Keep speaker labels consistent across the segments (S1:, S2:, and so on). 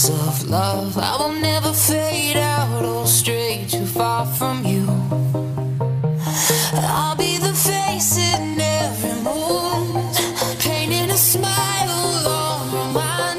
S1: visions of love. I will never fade out or stray too far from you. I'll be the face in every mood, painting a smile or reminding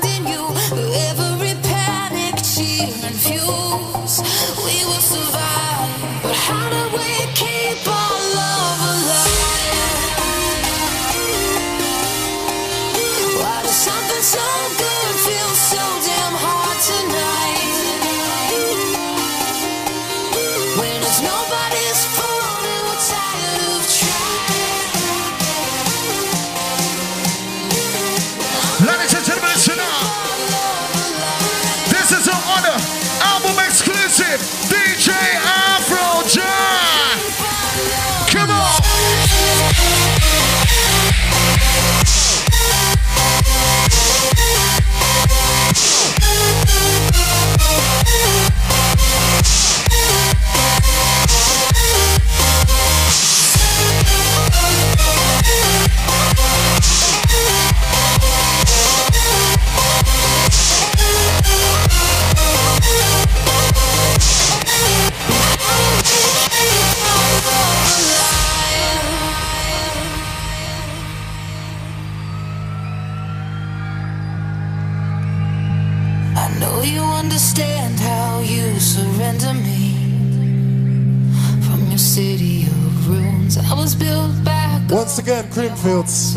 S1: I was built back,
S2: Once again, Creamfields.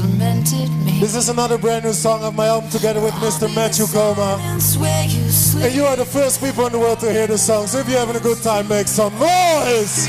S2: This is another brand new song of my album together with Mr. Matthew Koma.
S1: It's where you sleep.
S2: And you are the first people in the world to hear this song. So if you're having a good time, make some noise.